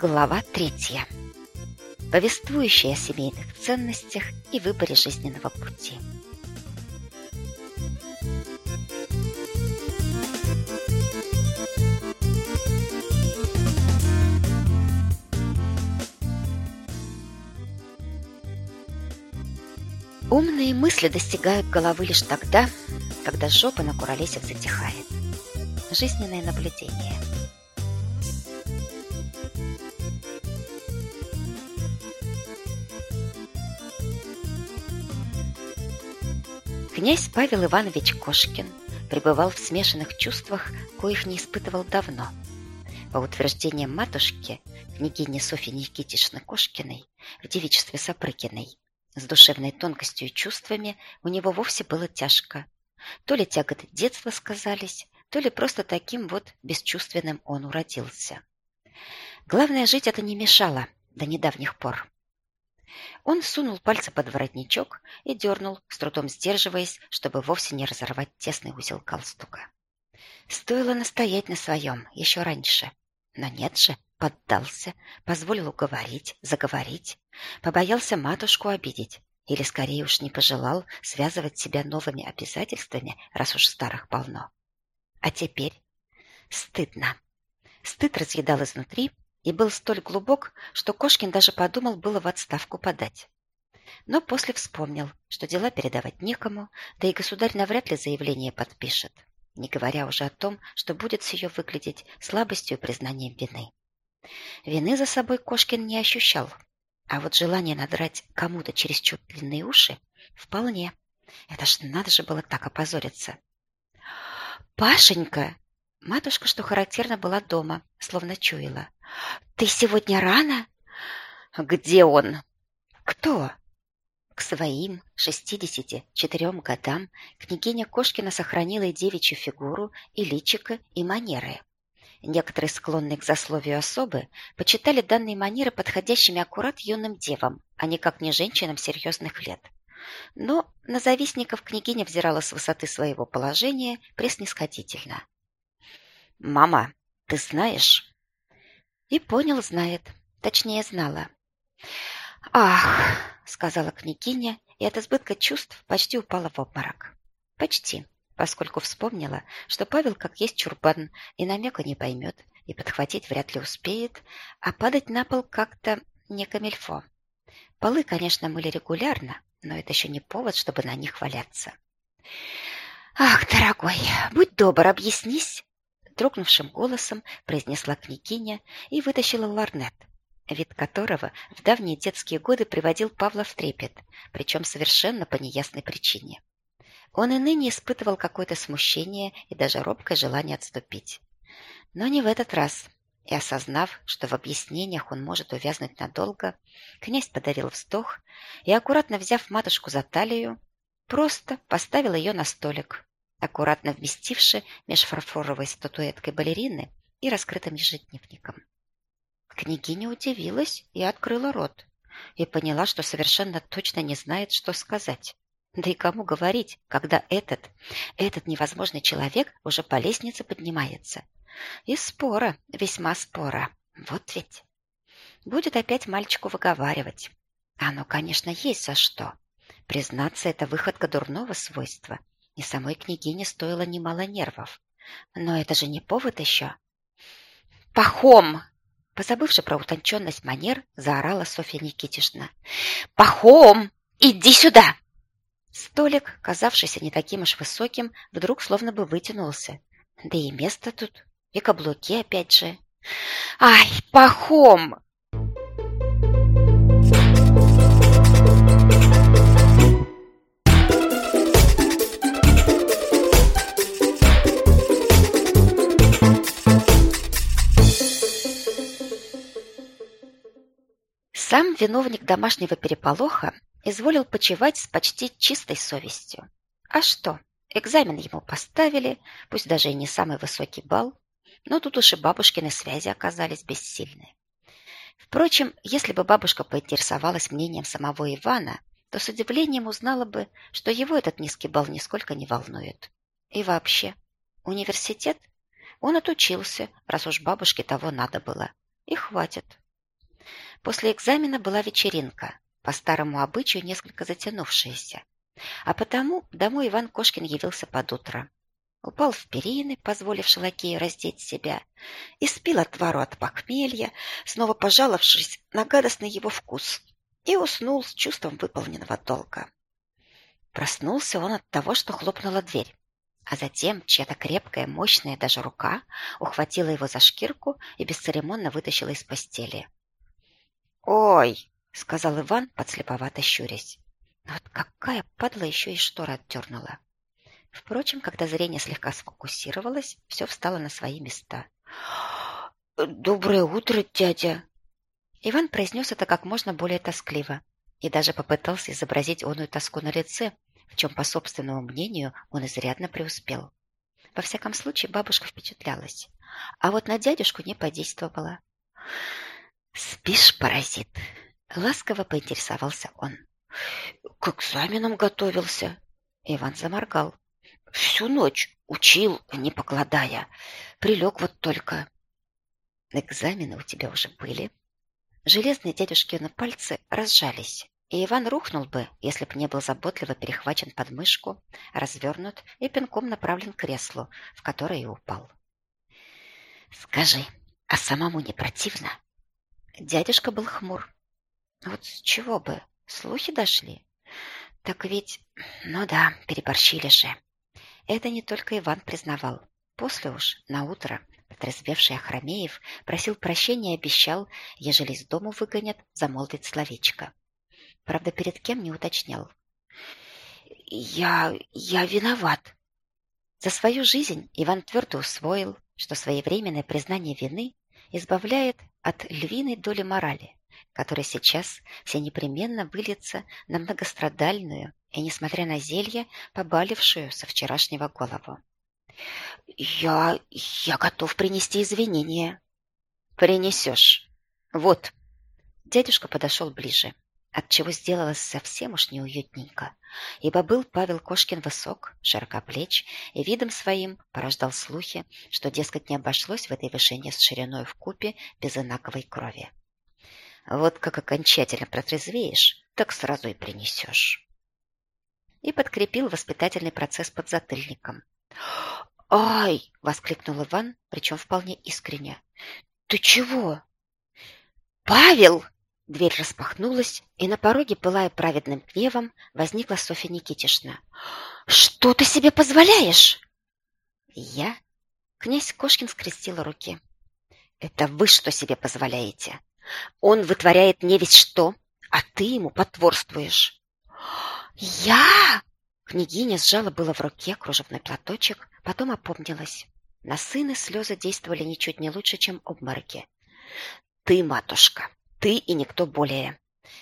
Глава третья. Повествующая о семейных ценностях и выборе жизненного пути. Умные мысли достигают головы лишь тогда, когда жопа на куролесях затихает. Жизненное наблюдение – Князь Павел Иванович Кошкин пребывал в смешанных чувствах, коих не испытывал давно. По утверждениям матушки, княгини Софьи Никитишны Кошкиной, в девичестве Сапрыкиной, с душевной тонкостью и чувствами у него вовсе было тяжко. То ли тяготы детства сказались, то ли просто таким вот бесчувственным он уродился. Главное, жить это не мешало до недавних пор. Он сунул пальцы под воротничок и дернул, с трудом сдерживаясь, чтобы вовсе не разорвать тесный узел галстука. Стоило настоять на своем еще раньше. Но нет же, поддался, позволил уговорить, заговорить, побоялся матушку обидеть или, скорее уж, не пожелал связывать себя новыми обязательствами, раз уж старых полно. А теперь стыдно. Стыд разъедал изнутри, и был столь глубок, что Кошкин даже подумал было в отставку подать. Но после вспомнил, что дела передавать некому, да и государь навряд ли заявление подпишет, не говоря уже о том, что будет с ее выглядеть слабостью и признанием вины. Вины за собой Кошкин не ощущал, а вот желание надрать кому-то чересчур длинные уши вполне. Это ж надо же было так опозориться. «Пашенька!» Матушка, что характерно, была дома, словно чуяла. «Ты сегодня рано?» «Где он?» «Кто?» К своим шестидесяти четырем годам княгиня Кошкина сохранила и девичью фигуру, и личико, и манеры. Некоторые, склонные к засловию особы, почитали данные манеры подходящими аккурат юным девам, а никак не женщинам серьезных лет. Но на завистников княгиня взирала с высоты своего положения преснисходительно. «Мама, ты знаешь?» И понял, знает. Точнее, знала. «Ах!» — сказала княгиня, и от избытка чувств почти упала в обморок. Почти, поскольку вспомнила, что Павел как есть чурбан и намека не поймет, и подхватить вряд ли успеет, а падать на пол как-то не камельфо. Полы, конечно, мыли регулярно, но это еще не повод, чтобы на них валяться. «Ах, дорогой, будь добр, объяснись!» Дрогнувшим голосом произнесла княгиня и вытащила ларнет, вид которого в давние детские годы приводил Павла в трепет, причем совершенно по неясной причине. Он и ныне испытывал какое-то смущение и даже робкое желание отступить. Но не в этот раз. И осознав, что в объяснениях он может увязнуть надолго, князь подарил вздох и, аккуратно взяв матушку за талию, просто поставил ее на столик, аккуратно вместивши меж фарфоровой статуэткой балерины и раскрытым ежедневником. Княгиня удивилась и открыла рот, и поняла, что совершенно точно не знает, что сказать. Да и кому говорить, когда этот, этот невозможный человек уже по лестнице поднимается. И спора, весьма спора. Вот ведь. Будет опять мальчику выговаривать. Оно, конечно, есть за что. Признаться, это выходка дурного свойства, и самой княгине стоило немало нервов. Но это же не повод еще. «Пахом!» Позабывши про утонченность манер, заорала Софья Никитишна. «Пахом! Иди сюда!» Столик, казавшийся не таким уж высоким, вдруг словно бы вытянулся. Да и место тут, и каблуки опять же. «Ай, пахом!» Сам виновник домашнего переполоха изволил почивать с почти чистой совестью. А что, экзамен ему поставили, пусть даже и не самый высокий балл, но тут уж и бабушкины связи оказались бессильны. Впрочем, если бы бабушка поинтересовалась мнением самого Ивана, то с удивлением узнала бы, что его этот низкий балл нисколько не волнует. И вообще, университет? Он отучился, раз уж бабушке того надо было. И хватит. После экзамена была вечеринка, по старому обычаю несколько затянувшаяся. А потому домой Иван Кошкин явился под утро. Упал в перины, позволивши лакею раздеть себя, и спил отвару от похмелья, снова пожаловавшись на гадостный его вкус, и уснул с чувством выполненного долга. Проснулся он от того, что хлопнула дверь, а затем чья-то крепкая, мощная даже рука ухватила его за шкирку и бесцеремонно вытащила из постели. «Ой!» — сказал Иван, подслеповато щурясь. Но вот какая падла еще и штора отдернула. Впрочем, когда зрение слегка сфокусировалось, все встало на свои места. «Доброе утро, дядя!» Иван произнес это как можно более тоскливо и даже попытался изобразить оную тоску на лице, в чем, по собственному мнению, он изрядно преуспел. Во всяком случае, бабушка впечатлялась, а вот на дядюшку не подействовала. «Спишь, паразит?» — ласково поинтересовался он. «К экзаменам готовился». Иван заморгал. «Всю ночь учил, не покладая. Прилег вот только». «Экзамены у тебя уже были?» Железные дядюшкины пальцы разжались, и Иван рухнул бы, если б не был заботливо перехвачен под мышку, развернут и пинком направлен к креслу, в которое и упал. «Скажи, а самому не противно?» Дядюшка был хмур. «Вот с чего бы? Слухи дошли. Так ведь, ну да, переборщили же. Это не только Иван признавал. После уж, на утро, протрезвевший Ахрамеев просил прощения и обещал, ежели из дому выгонят, замолвить словечко. Правда, перед кем не уточнял. «Я... я виноват». За свою жизнь Иван твердо усвоил, что своевременное признание вины избавляет от львиной доли морали который сейчас все непременно выльется на многострадальную и, несмотря на зелье, побалившую со вчерашнего голову. «Я... я готов принести извинения». «Принесешь. Вот». Дядюшка подошел ближе, отчего сделалось совсем уж неуютненько, ибо был Павел Кошкин высок, широкоплеч, и видом своим порождал слухи, что, дескать, не обошлось в этой вышине с шириной в купе без инаковой крови. Вот как окончательно протрезвеешь, так сразу и принесешь. И подкрепил воспитательный процесс под затыльником. «Ай!» — воскликнул Иван, причем вполне искренне. «Ты чего?» «Павел!» Дверь распахнулась, и на пороге, пылая праведным гневом, возникла Софья Никитишна. «Что ты себе позволяешь?» «Я?» Князь Кошкин скрестил руки. «Это вы что себе позволяете? Он вытворяет не весь что, а ты ему потворствуешь. Я? Княгиня сжала было в руке кружевной платочек, потом опомнилась. На сына слезы действовали ничуть не лучше, чем обмороки. Ты, матушка, ты и никто более.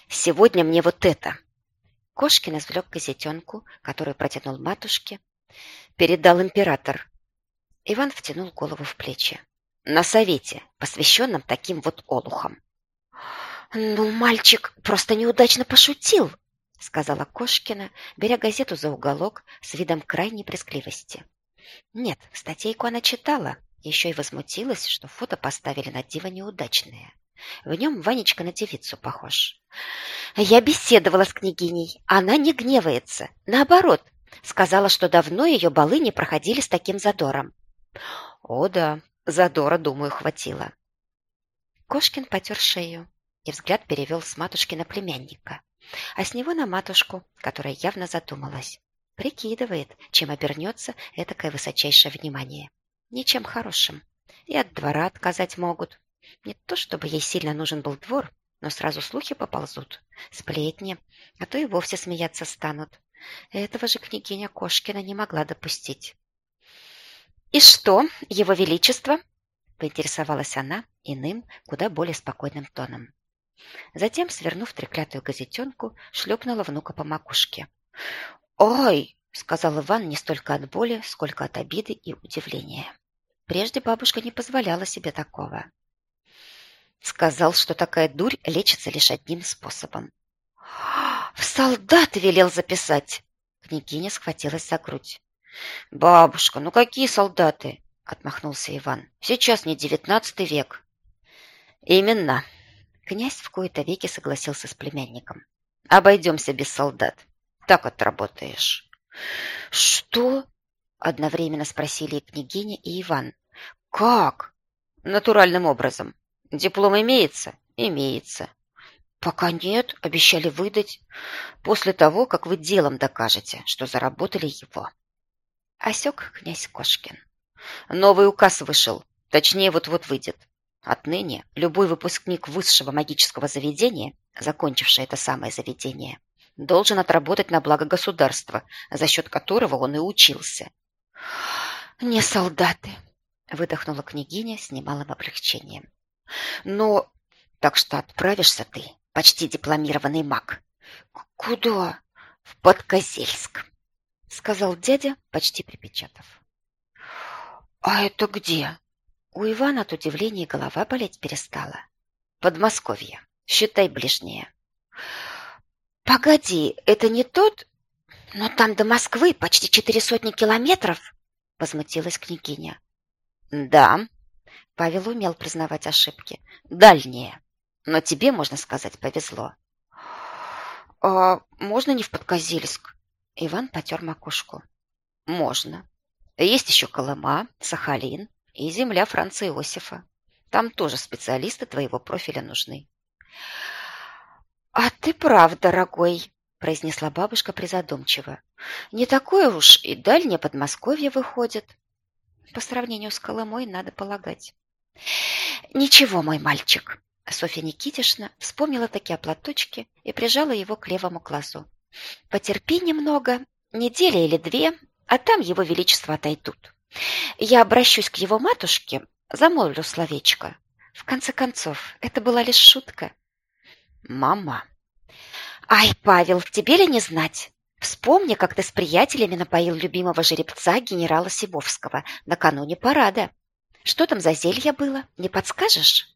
Сегодня мне вот это. Кошкин извлек газетенку, которую протянул матушке. Передал император. Иван втянул голову в плечи. На совете, посвященном таким вот олухам. «Ну, мальчик просто неудачно пошутил», — сказала Кошкина, беря газету за уголок с видом крайней прескливости. Нет, статейку она читала, еще и возмутилась, что фото поставили на диво неудачное. В нем Ванечка на девицу похож. Я беседовала с княгиней. Она не гневается. Наоборот, сказала, что давно ее балы не проходили с таким задором. О да, задора, думаю, хватило. Кошкин потер шею и взгляд перевел с матушки на племянника, а с него на матушку, которая явно задумалась. Прикидывает, чем обернется этакое высочайшее внимание. Ничем хорошим. И от двора отказать могут. Не то, чтобы ей сильно нужен был двор, но сразу слухи поползут, сплетни, а то и вовсе смеяться станут. Этого же княгиня Кошкина не могла допустить. «И что, его величество?» — поинтересовалась она иным, куда более спокойным тоном. Затем, свернув треклятую газетенку, шлепнула внука по макушке. «Ой!» — сказал Иван не столько от боли, сколько от обиды и удивления. Прежде бабушка не позволяла себе такого. Сказал, что такая дурь лечится лишь одним способом. «В солдаты велел записать!» Княгиня схватилась за грудь. «Бабушка, ну какие солдаты?» — отмахнулся Иван. «Сейчас не девятнадцатый век». «Именно!» Князь в кои-то веки согласился с племянником. «Обойдемся без солдат. Так отработаешь». «Что?» — одновременно спросили и княгиня, и Иван. «Как?» «Натуральным образом. Диплом имеется?» «Имеется». «Пока нет, обещали выдать. После того, как вы делом докажете, что заработали его». Осек князь Кошкин. «Новый указ вышел. Точнее, вот-вот выйдет. Отныне любой выпускник высшего магического заведения, закончивший это самое заведение, должен отработать на благо государства, за счет которого он и учился». «Не солдаты», — выдохнула княгиня с немалым облегчением. «Но так что отправишься ты почти дипломированный маг. Куда? В Подкозельск, сказал дядя, почти припечатав. А это где? У Ивана от удивления голова болеть перестала. Подмосковье. Считай ближнее. Погоди, это не тот? Но там до Москвы почти четыре сотни километров, возмутилась княгиня. Да, Павел умел признавать ошибки. Дальнее но тебе, можно сказать, повезло. А можно не в Подкозельск? Иван потер макушку. Можно. Есть еще Колыма, Сахалин и земля Франца Иосифа. Там тоже специалисты твоего профиля нужны. А ты прав, дорогой, произнесла бабушка призадумчиво. Не такое уж и дальнее Подмосковье выходит. По сравнению с Колымой, надо полагать. Ничего, мой мальчик, Софья Никитишна вспомнила таки о платочке и прижала его к левому глазу. «Потерпи немного, неделя или две, а там его величество отойдут. Я обращусь к его матушке, замолвлю словечко. В конце концов, это была лишь шутка». «Мама!» «Ай, Павел, тебе ли не знать? Вспомни, как ты с приятелями напоил любимого жеребца генерала Сибовского накануне парада. Что там за зелье было, не подскажешь?»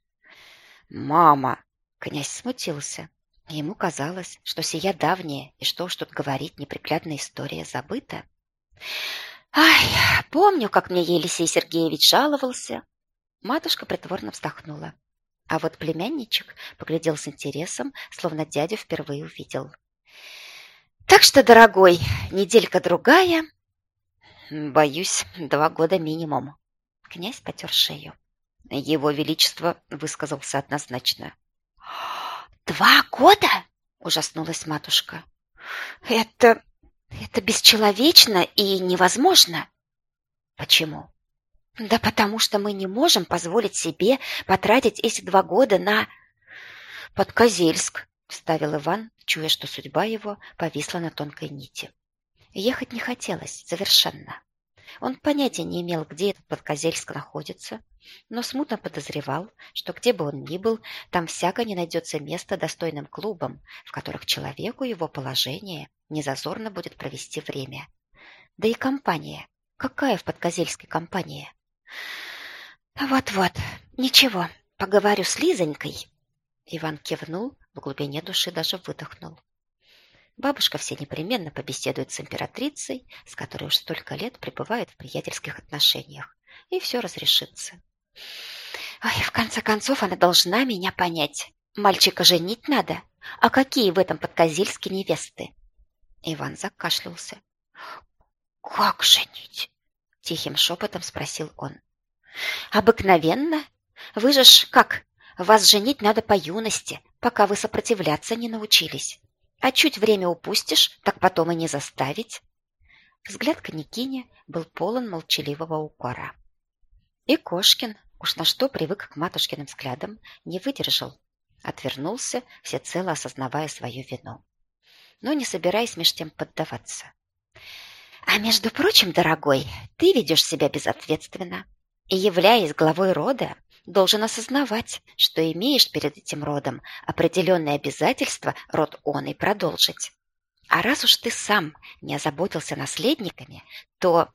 «Мама!» Князь смутился. Ему казалось, что сия давняя и что уж тут говорить неприглядная история забыта. «Ай, помню, как мне Елисей Сергеевич жаловался!» Матушка притворно вздохнула. А вот племянничек поглядел с интересом, словно дядю впервые увидел. «Так что, дорогой, неделька-другая...» «Боюсь, два года минимум». Князь потер шею. Его Величество высказался однозначно. «Два года?» – ужаснулась матушка. «Это... это бесчеловечно и невозможно». «Почему?» «Да потому что мы не можем позволить себе потратить эти два года на...» «Подкозельск», – вставил Иван, чуя, что судьба его повисла на тонкой нити. Ехать не хотелось совершенно. Он понятия не имел, где этот Подкозельск находится, но смутно подозревал, что где бы он ни был, там всяко не найдется места достойным клубам, в которых человеку его положение незазорно будет провести время. Да и компания. Какая в Подкозельской компания? «Вот-вот, ничего, поговорю с Лизонькой». Иван кивнул, в глубине души даже выдохнул. Бабушка все непременно побеседует с императрицей, с которой уж столько лет пребывает в приятельских отношениях, и все разрешится. Ой, в конце концов, она должна меня понять. Мальчика женить надо. А какие в этом подкозельске невесты? Иван закашлялся. «Как женить?» — тихим шепотом спросил он. «Обыкновенно. Вы же ж как? Вас женить надо по юности, пока вы сопротивляться не научились. А чуть время упустишь, так потом и не заставить. Взгляд Каникини был полон молчаливого укора. И Кошкин, уж на что привык к матушкиным взглядам, не выдержал. Отвернулся, всецело осознавая свою вину. Но не собираясь меж тем поддаваться. «А между прочим, дорогой, ты ведешь себя безответственно. И, являясь главой рода, должен осознавать, что имеешь перед этим родом определенные обязательства род он и продолжить. А раз уж ты сам не озаботился наследниками, то...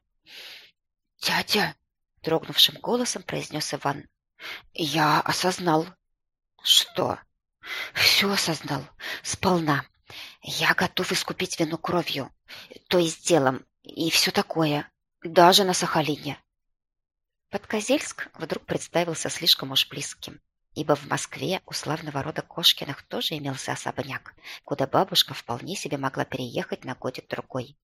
«Дядя!» — дрогнувшим голосом произнес Иван. «Я осознал». «Что?» «Все осознал. Сполна. Я готов искупить вину кровью, то есть делом, и все такое, даже на Сахалине». Подкозельск вдруг представился слишком уж близким. ибо в Москве у славного рода Кошкиных тоже имелся особняк, куда бабушка вполне себе могла переехать на годик-другой.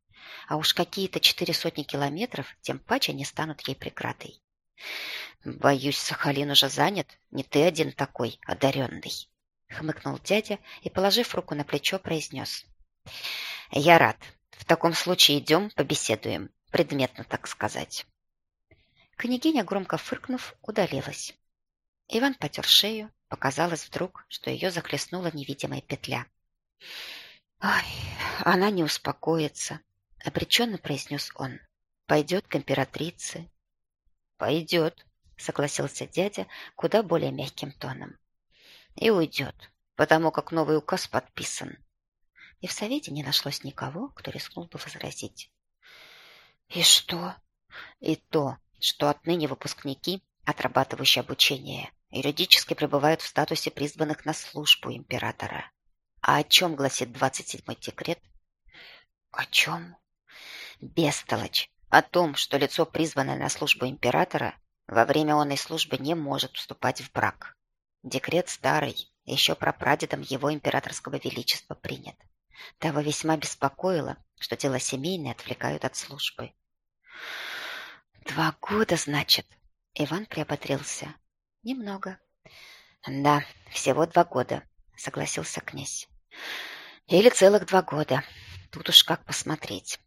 А уж какие-то четыре сотни километров, тем паче не станут ей преградой. «Боюсь, Сахалин уже занят, не ты один такой одаренный», — хмыкнул дядя и, положив руку на плечо, произнес. «Я рад. В таком случае идем, побеседуем, предметно так сказать». Княгиня, громко фыркнув, удалилась. Иван потер шею. Показалось вдруг, что ее захлестнула невидимая петля. «Ой, она не успокоится», — обреченно произнес он. «Пойдет к императрице». «Пойдет», — согласился дядя куда более мягким тоном. «И уйдет, потому как новый указ подписан». И в совете не нашлось никого, кто рискнул бы возразить. «И что?» «И то, что отныне выпускники, отрабатывающие обучение, юридически пребывают в статусе призванных на службу императора. А о чем гласит 27-й декрет? О чем? Бестолочь. О том, что лицо, призванное на службу императора, во время онной службы не может вступать в брак. Декрет старый, еще прапрадедом его императорского величества принят. Того весьма беспокоило, что дела семейные отвлекают от службы. «Два года, значит?» Иван приободрился. Немного. Да, всего два года, согласился князь. Или целых два года. Тут уж как посмотреть.